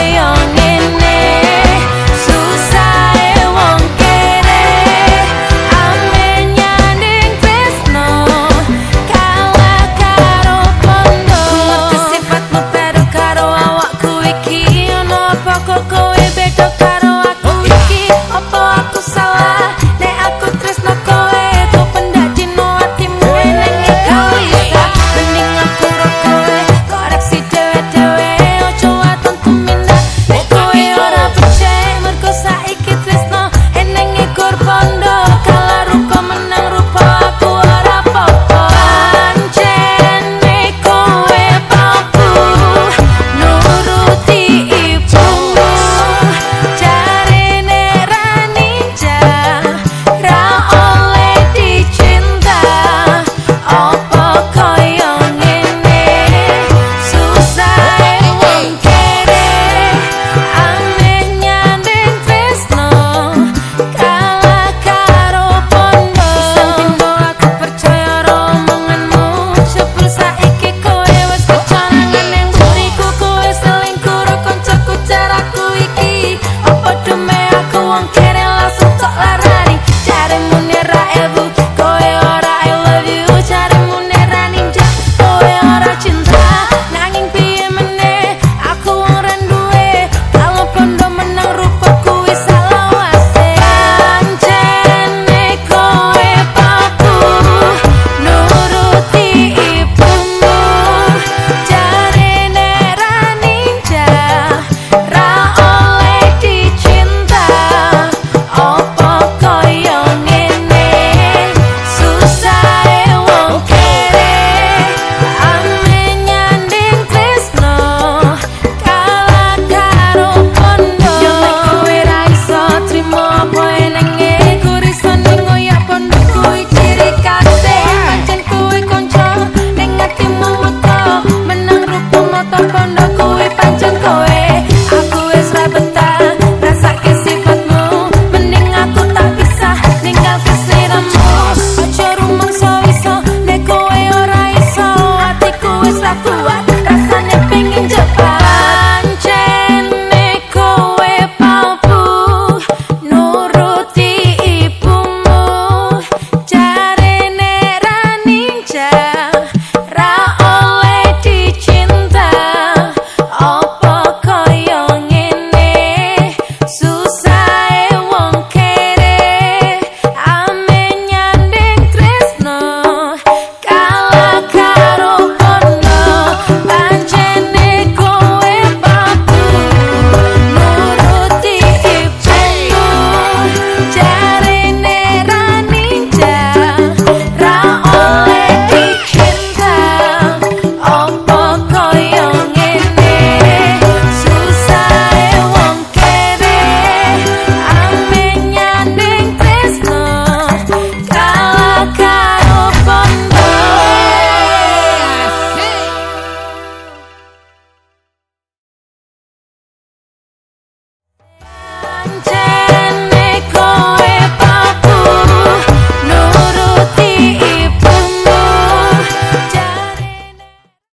way on. sok lara